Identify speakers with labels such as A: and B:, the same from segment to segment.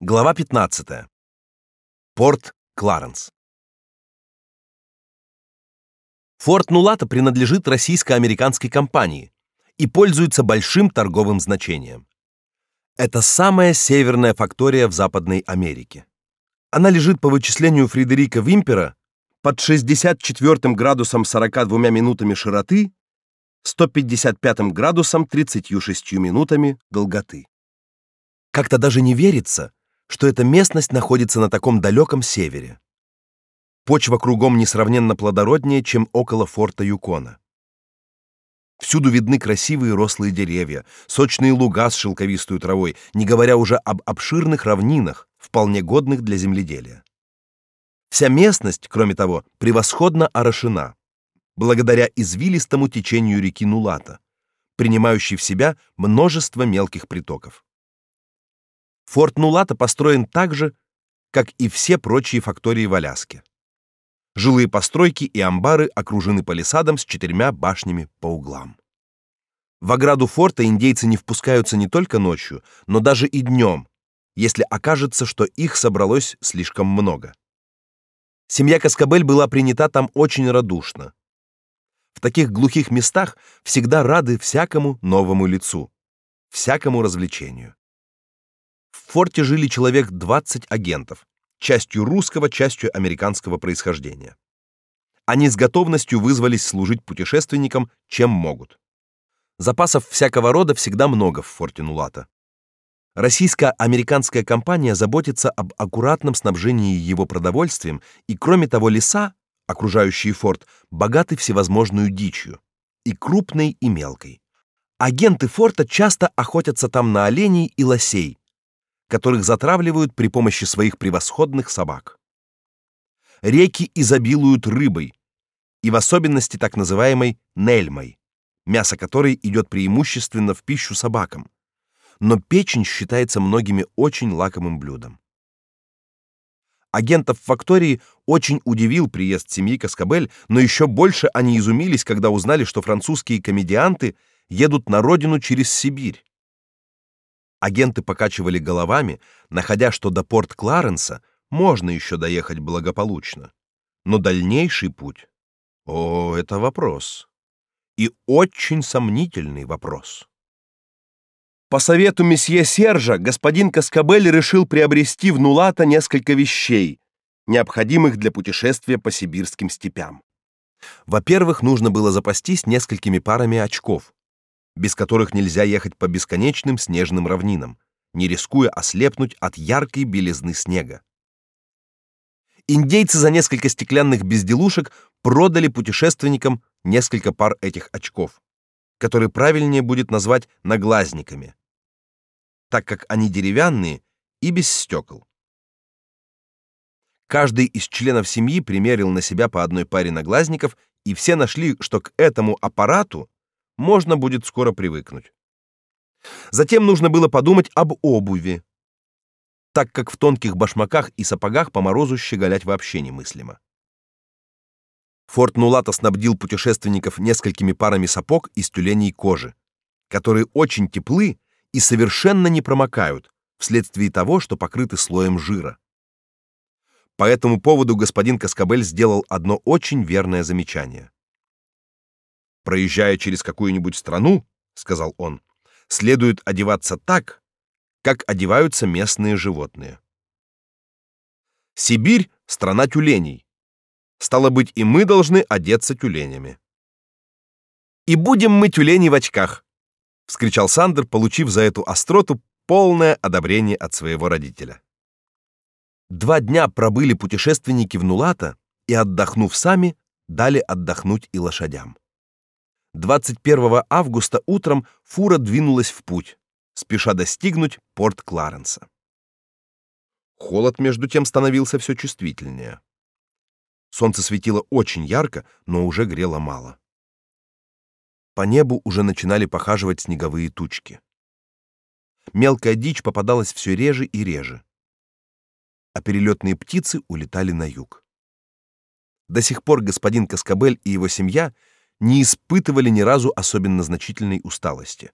A: Глава 15. Порт Кларенс. Форт Нулата принадлежит российско-американской компании и пользуется большим торговым значением. Это самая северная фактория в Западной Америке. Она лежит по вычислению Фредерика Вимпера под 64 градусом 42 минутами широты, 155 градусом 36 минутами долготы. Как-то даже не верится, что эта местность находится на таком далеком севере. Почва кругом несравненно плодороднее, чем около форта Юкона. Всюду видны красивые рослые деревья, сочные луга с шелковистой травой, не говоря уже об обширных равнинах, вполне годных для земледелия. Вся местность, кроме того, превосходно орошена, благодаря извилистому течению реки Нулата, принимающей в себя множество мелких притоков. Форт Нулата построен так же, как и все прочие фактории в Аляске. Жилые постройки и амбары окружены палисадом с четырьмя башнями по углам. В ограду форта индейцы не впускаются не только ночью, но даже и днем, если окажется, что их собралось слишком много. Семья Каскабель была принята там очень радушно. В таких глухих местах всегда рады всякому новому лицу, всякому развлечению. В форте жили человек 20 агентов, частью русского, частью американского происхождения. Они с готовностью вызвались служить путешественникам, чем могут. Запасов всякого рода всегда много в форте Нулата. Российско-американская компания заботится об аккуратном снабжении его продовольствием, и кроме того, леса, окружающие форт, богаты всевозможной дичью, и крупной, и мелкой. Агенты форта часто охотятся там на оленей и лосей, которых затравливают при помощи своих превосходных собак. Реки изобилуют рыбой, и в особенности так называемой нельмой, мясо которой идет преимущественно в пищу собакам. Но печень считается многими очень лакомым блюдом. Агентов фактории очень удивил приезд семьи Каскабель, но еще больше они изумились, когда узнали, что французские комедианты едут на родину через Сибирь. Агенты покачивали головами, находя, что до порт Кларенса можно еще доехать благополучно. Но дальнейший путь О, это вопрос. И очень сомнительный вопрос. По совету месье Сержа господин Каскабель решил приобрести в Нулата несколько вещей, необходимых для путешествия по сибирским степям. Во-первых, нужно было запастись несколькими парами очков, без которых нельзя ехать по бесконечным снежным равнинам, не рискуя ослепнуть от яркой белизны снега. Индейцы за несколько стеклянных безделушек продали путешественникам несколько пар этих очков, которые правильнее будет назвать наглазниками, так как они деревянные и без стекол. Каждый из членов семьи примерил на себя по одной паре наглазников, и все нашли, что к этому аппарату можно будет скоро привыкнуть. Затем нужно было подумать об обуви, так как в тонких башмаках и сапогах по морозу щеголять вообще немыслимо. Форт Нулата снабдил путешественников несколькими парами сапог из тюленей кожи, которые очень теплы и совершенно не промокают вследствие того, что покрыты слоем жира. По этому поводу господин Каскабель сделал одно очень верное замечание проезжая через какую-нибудь страну, сказал он, следует одеваться так, как одеваются местные животные. Сибирь страна тюленей. Стало быть, и мы должны одеться тюленями. И будем мы тюлени в очках, вскричал Сандер, получив за эту остроту полное одобрение от своего родителя. Два дня пробыли путешественники в Нулата и отдохнув сами, дали отдохнуть и лошадям. 21 августа утром фура двинулась в путь, спеша достигнуть порт Кларенса. Холод между тем становился все чувствительнее. Солнце светило очень ярко, но уже грело мало. По небу уже начинали похаживать снеговые тучки. Мелкая дичь попадалась все реже и реже, а перелетные птицы улетали на юг. До сих пор господин Каскабель и его семья не испытывали ни разу особенно значительной усталости.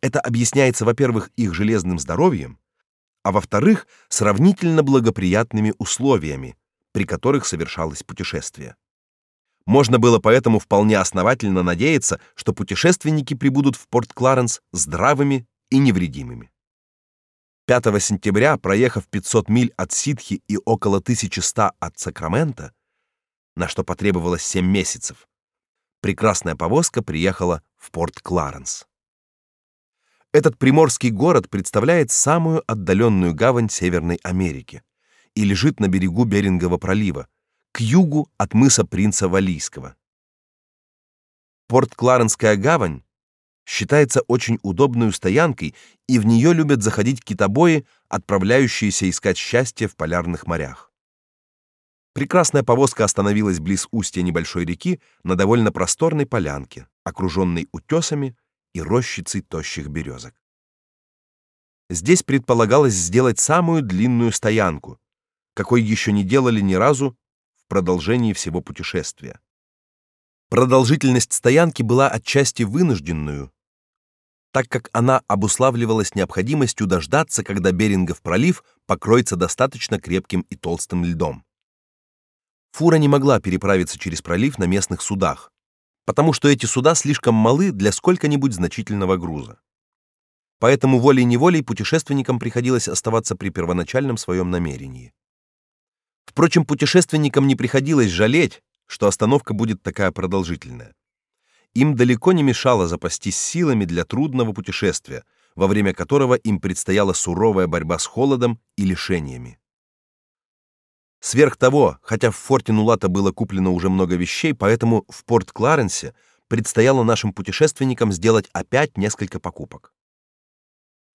A: Это объясняется, во-первых, их железным здоровьем, а во-вторых, сравнительно благоприятными условиями, при которых совершалось путешествие. Можно было поэтому вполне основательно надеяться, что путешественники прибудут в порт Кларенс здравыми и невредимыми. 5 сентября, проехав 500 миль от Ситхи и около 1100 от Сакрамента, на что потребовалось 7 месяцев, прекрасная повозка приехала в порт Кларенс. Этот приморский город представляет самую отдаленную гавань Северной Америки и лежит на берегу Берингового пролива, к югу от мыса Принца Валийского. Порт Кларенская гавань считается очень удобной стоянкой, и в нее любят заходить китобои, отправляющиеся искать счастье в полярных морях. Прекрасная повозка остановилась близ устья небольшой реки на довольно просторной полянке, окруженной утесами и рощицей тощих березок. Здесь предполагалось сделать самую длинную стоянку, какой еще не делали ни разу в продолжении всего путешествия. Продолжительность стоянки была отчасти вынужденную, так как она обуславливалась необходимостью дождаться, когда Берингов пролив покроется достаточно крепким и толстым льдом. Фура не могла переправиться через пролив на местных судах, потому что эти суда слишком малы для сколько-нибудь значительного груза. Поэтому волей-неволей путешественникам приходилось оставаться при первоначальном своем намерении. Впрочем, путешественникам не приходилось жалеть, что остановка будет такая продолжительная. Им далеко не мешало запастись силами для трудного путешествия, во время которого им предстояла суровая борьба с холодом и лишениями. Сверх того, хотя в форте Нулата было куплено уже много вещей, поэтому в порт Кларенсе предстояло нашим путешественникам сделать опять несколько покупок.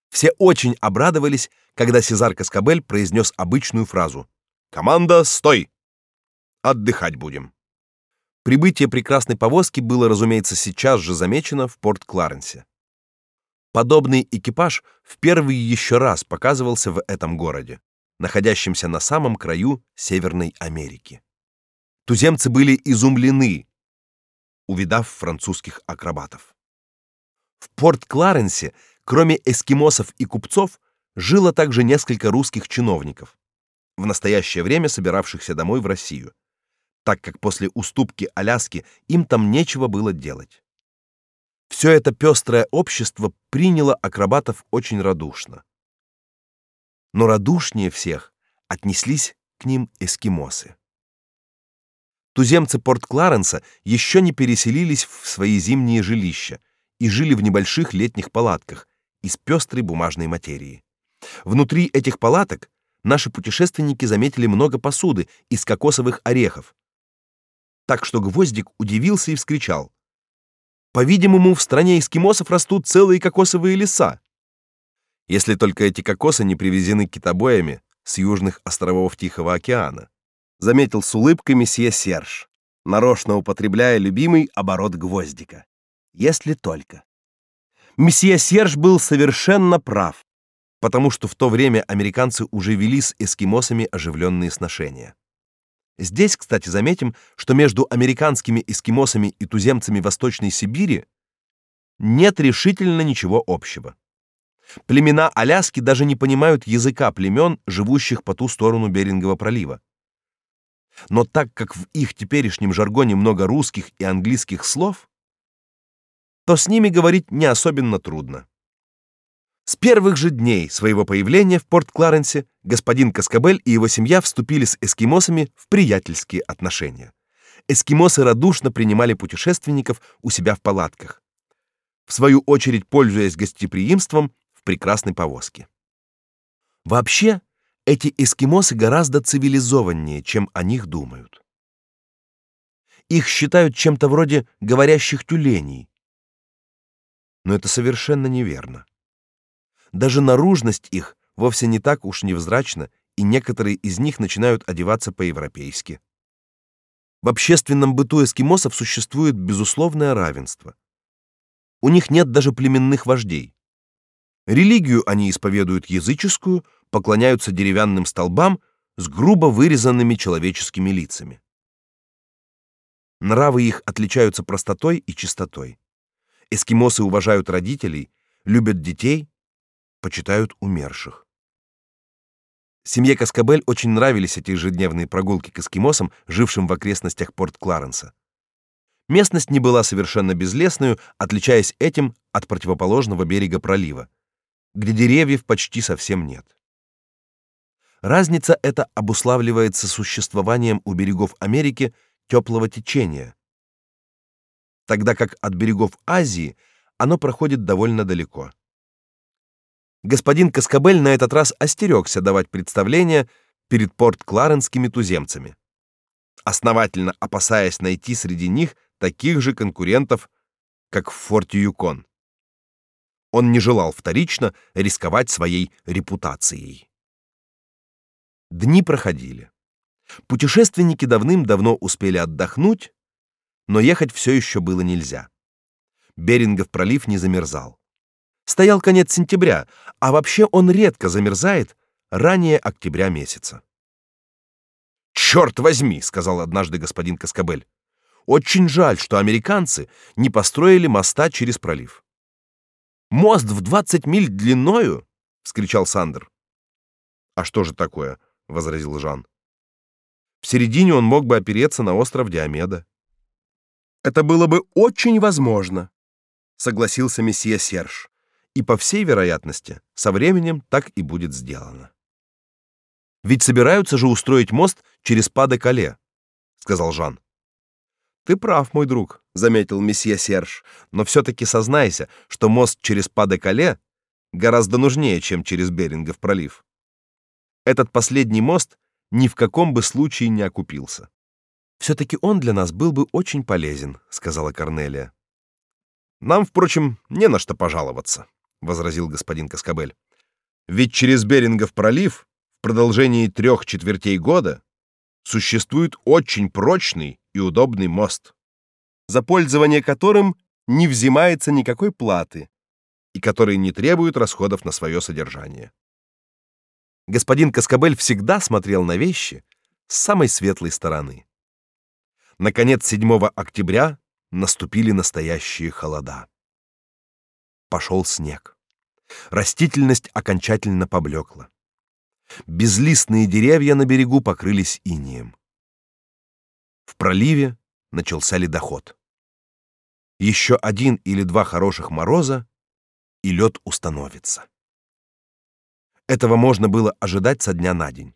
A: Все очень обрадовались, когда Сезар Каскабель произнес обычную фразу «Команда, стой! Отдыхать будем!» Прибытие прекрасной повозки было, разумеется, сейчас же замечено в порт Кларенсе. Подобный экипаж в первый еще раз показывался в этом городе находящемся на самом краю Северной Америки. Туземцы были изумлены, увидав французских акробатов. В Порт-Кларенсе, кроме эскимосов и купцов, жило также несколько русских чиновников, в настоящее время собиравшихся домой в Россию, так как после уступки Аляски им там нечего было делать. Все это пестрое общество приняло акробатов очень радушно но радушнее всех отнеслись к ним эскимосы. Туземцы Порт-Кларенса еще не переселились в свои зимние жилища и жили в небольших летних палатках из пестрой бумажной материи. Внутри этих палаток наши путешественники заметили много посуды из кокосовых орехов. Так что Гвоздик удивился и вскричал: "По-видимому, в стране эскимосов растут целые кокосовые леса". Если только эти кокосы не привезены китобоями с южных островов Тихого океана, заметил с улыбкой месье Серж, нарочно употребляя любимый оборот гвоздика. Если только. Месье Серж был совершенно прав, потому что в то время американцы уже вели с эскимосами оживленные сношения. Здесь, кстати, заметим, что между американскими эскимосами и туземцами Восточной Сибири нет решительно ничего общего. Племена Аляски даже не понимают языка племен, живущих по ту сторону Берингового пролива. Но так как в их теперешнем жаргоне много русских и английских слов, то с ними говорить не особенно трудно. С первых же дней своего появления в Порт-Кларенсе господин Каскабель и его семья вступили с эскимосами в приятельские отношения. Эскимосы радушно принимали путешественников у себя в палатках. В свою очередь, пользуясь гостеприимством, прекрасной повозке. Вообще, эти эскимосы гораздо цивилизованнее, чем о них думают. Их считают чем-то вроде говорящих тюленей. Но это совершенно неверно. Даже наружность их вовсе не так уж невзрачна, и некоторые из них начинают одеваться по-европейски. В общественном быту эскимосов существует безусловное равенство. У них нет даже племенных вождей. Религию они исповедуют языческую, поклоняются деревянным столбам с грубо вырезанными человеческими лицами. Нравы их отличаются простотой и чистотой. Эскимосы уважают родителей, любят детей, почитают умерших. Семье Каскабель очень нравились эти ежедневные прогулки к эскимосам, жившим в окрестностях Порт-Кларенса. Местность не была совершенно безлесной, отличаясь этим от противоположного берега пролива, где деревьев почти совсем нет. Разница эта обуславливается существованием у берегов Америки теплого течения, тогда как от берегов Азии оно проходит довольно далеко господин Каскабель на этот раз остерегся давать представление перед порт-кларенскими туземцами, основательно опасаясь найти среди них таких же конкурентов, как в форте Юкон. Он не желал вторично рисковать своей репутацией. Дни проходили. Путешественники давным-давно успели отдохнуть, но ехать все еще было нельзя. Берингов пролив не замерзал. Стоял конец сентября, а вообще он редко замерзает ранее октября месяца. «Черт возьми!» — сказал однажды господин Каскабель. «Очень жаль, что американцы не построили моста через пролив». «Мост в 20 миль длиною?» — вскричал Сандер. «А что же такое?» — возразил Жан. «В середине он мог бы опереться на остров Диомеда». «Это было бы очень возможно», — согласился месье Серж и по всей вероятности, со временем так и будет сделано. Ведь собираются же устроить мост через Па-де-Кале, сказал Жан. Ты прав, мой друг, заметил месье Серж, но все таки сознайся, что мост через Па-де-Кале гораздо нужнее, чем через Берингов пролив. Этот последний мост ни в каком бы случае не окупился. все таки он для нас был бы очень полезен, сказала Корнелия. Нам, впрочем, не на что пожаловаться возразил господин Каскабель. Ведь через Берингов пролив в продолжении трех четвертей года существует очень прочный и удобный мост, за пользование которым не взимается никакой платы и который не требует расходов на свое содержание. Господин Каскабель всегда смотрел на вещи с самой светлой стороны. Наконец, 7 октября наступили настоящие холода. Пошел снег. Растительность окончательно поблекла. Безлистные деревья на берегу покрылись инеем. В проливе начался ледоход. Еще один или два хороших мороза, и лед установится. Этого можно было ожидать со дня на день.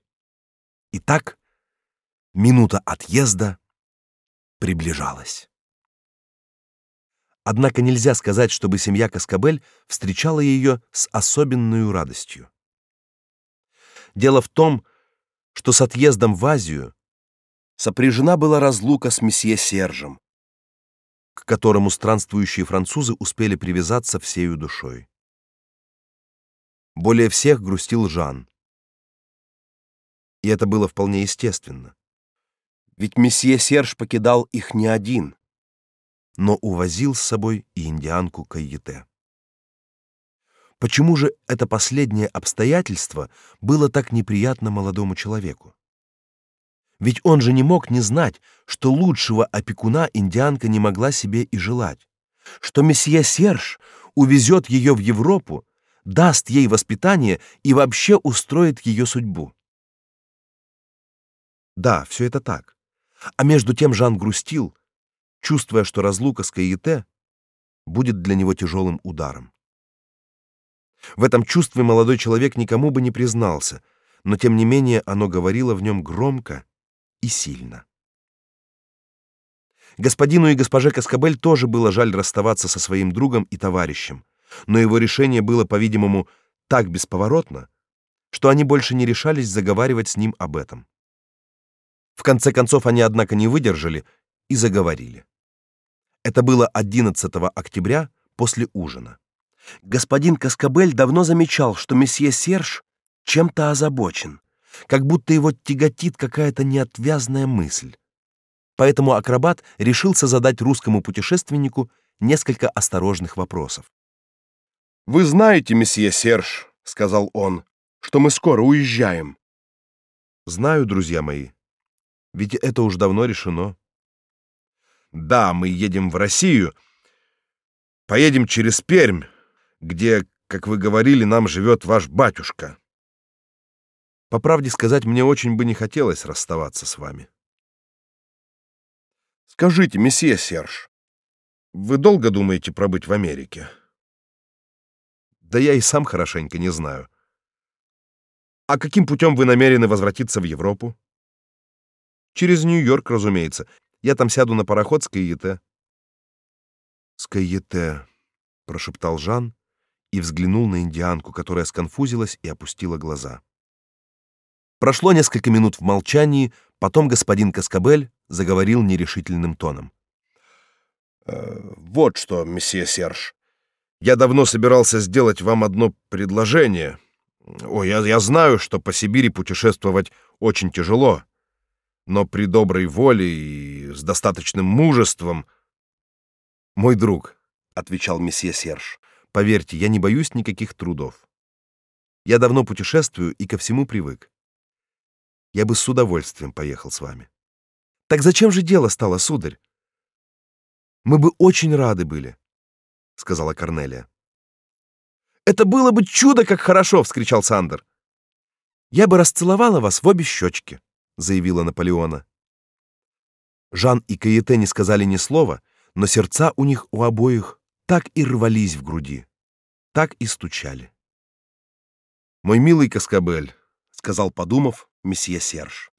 A: Итак, минута отъезда приближалась. Однако нельзя сказать, чтобы семья Каскабель встречала ее с особенной радостью. Дело в том, что с отъездом в Азию сопряжена была разлука с месье Сержем, к которому странствующие французы успели привязаться всею душой. Более всех грустил Жан. И это было вполне естественно. Ведь месье Серж покидал их не один но увозил с собой и индианку Кайете. Почему же это последнее обстоятельство было так неприятно молодому человеку? Ведь он же не мог не знать, что лучшего опекуна индианка не могла себе и желать, что месье Серж увезет ее в Европу, даст ей воспитание и вообще устроит ее судьбу. Да, все это так. А между тем Жан грустил, чувствуя, что разлука с Каите будет для него тяжелым ударом. В этом чувстве молодой человек никому бы не признался, но тем не менее оно говорило в нем громко и сильно. Господину и госпоже Каскабель тоже было жаль расставаться со своим другом и товарищем, но его решение было, по-видимому, так бесповоротно, что они больше не решались заговаривать с ним об этом. В конце концов они однако не выдержали и заговорили. Это было 11 октября после ужина. Господин Каскабель давно замечал, что месье Серж чем-то озабочен, как будто его тяготит какая-то неотвязная мысль. Поэтому акробат решился задать русскому путешественнику несколько осторожных вопросов.
B: Вы знаете, месье Серж, сказал он, что мы скоро уезжаем.
A: Знаю, друзья мои. Ведь это уж давно решено. Да, мы едем в Россию. Поедем через Пермь, где, как вы говорили, нам живет ваш батюшка. По правде сказать, мне очень бы не хотелось расставаться с вами.
B: Скажите, месье Серж, вы долго думаете пробыть в Америке?
A: Да я и сам хорошенько не знаю. А каким путем вы намерены возвратиться в Европу? Через Нью-Йорк, разумеется. Я там сяду на пароход с Кайете. С Кайете, прошептал Жан и взглянул на индианку, которая сконфузилась и опустила глаза. Прошло несколько минут в молчании, потом господин Каскабель заговорил нерешительным тоном.
B: «Э, «Вот что, месье Серж, я давно собирался сделать вам одно предложение. О, я, я знаю, что по Сибири путешествовать очень тяжело, но при доброй воле и с достаточным мужеством...»
A: «Мой друг», — отвечал месье Серж, — «поверьте, я не боюсь никаких трудов. Я давно путешествую и ко всему привык я бы с удовольствием поехал с вами. Так зачем же дело стало, сударь? Мы бы очень рады были, сказала Корнелия. Это было бы чудо, как хорошо, вскричал Сандер. Я бы расцеловала вас в обе щечки, заявила Наполеона. Жан и Каете не сказали ни слова, но сердца у них у обоих так и рвались в груди, так и стучали. Мой милый Каскабель, сказал, подумав, месье Серж.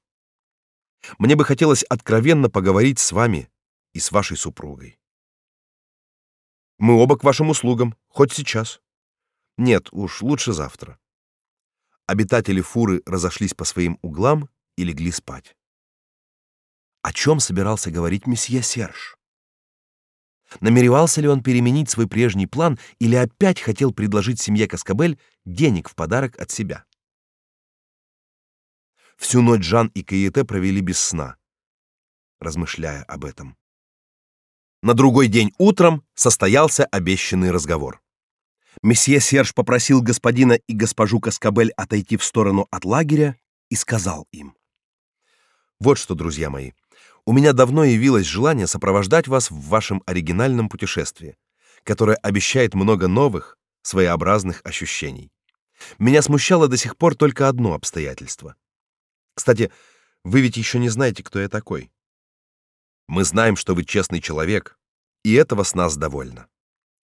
A: Мне бы хотелось откровенно поговорить с вами и с вашей супругой. Мы оба к вашим услугам, хоть сейчас. Нет, уж лучше завтра. Обитатели фуры разошлись по своим углам и легли спать. О чем собирался говорить месье Серж? Намеревался ли он переменить свой прежний план или опять хотел предложить семье Каскабель денег в подарок от себя? Всю ночь Жан и Каете провели без сна, размышляя об этом. На другой день утром состоялся обещанный разговор. Месье Серж попросил господина и госпожу Каскабель отойти в сторону от лагеря и сказал им: "Вот что, друзья мои, у меня давно явилось желание сопровождать вас в вашем оригинальном путешествии, которое обещает много новых, своеобразных ощущений. Меня смущало до сих пор только одно обстоятельство. Кстати, вы ведь еще не знаете, кто я такой. Мы знаем, что вы честный человек, и этого с нас довольно,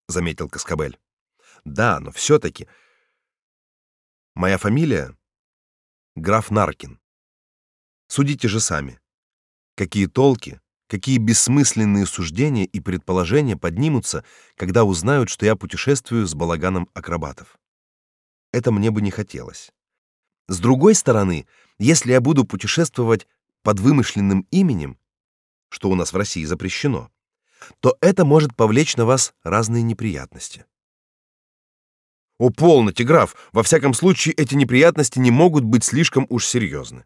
A: заметил Каскабель. Да, но все таки моя фамилия граф Наркин. Судите же сами. Какие толки, какие бессмысленные суждения и предположения поднимутся, когда узнают, что я путешествую с балаганом акробатов. Это мне бы не хотелось. С другой стороны, если я буду путешествовать под вымышленным именем, что у нас в России запрещено, то это может повлечь на вас разные неприятности. О, полноте, граф, во всяком случае эти неприятности не могут быть слишком уж серьезны.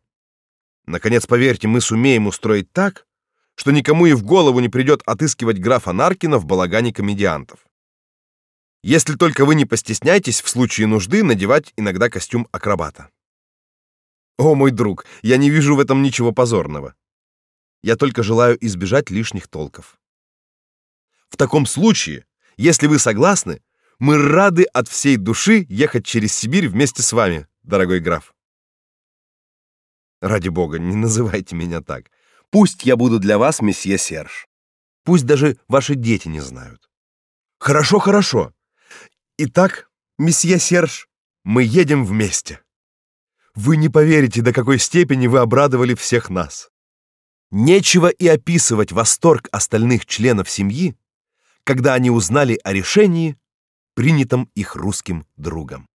A: Наконец, поверьте, мы сумеем устроить так, что никому и в голову не придет отыскивать графа Наркина в балагане комедиантов. Если только вы не постесняетесь в случае нужды надевать иногда костюм акробата. О, мой друг, я не вижу в этом ничего позорного. Я только желаю избежать лишних толков. В таком случае, если вы согласны, мы рады от всей души ехать через Сибирь вместе с вами, дорогой граф. Ради бога, не называйте меня так. Пусть я буду для вас месье Серж. Пусть даже ваши дети не знают. Хорошо, хорошо. Итак, месье Серж, мы едем вместе. Вы не поверите, до какой степени вы обрадовали всех нас. Нечего и описывать восторг остальных членов семьи, когда они узнали о решении, принятом их русским другом.